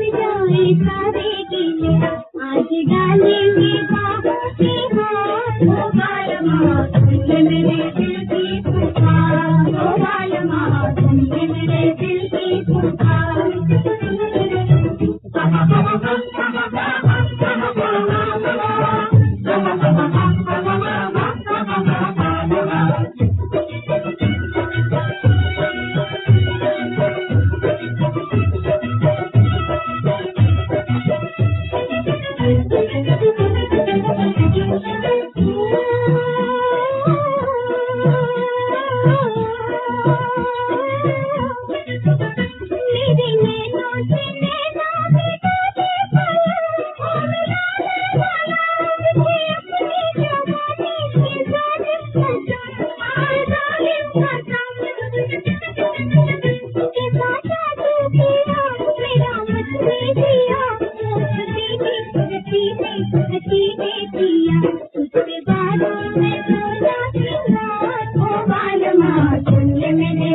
जाए सारे Thank you. تنه مني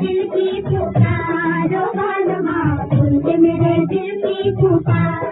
दिल की पुकारो बालमा सुन मेरे दिल की पुकार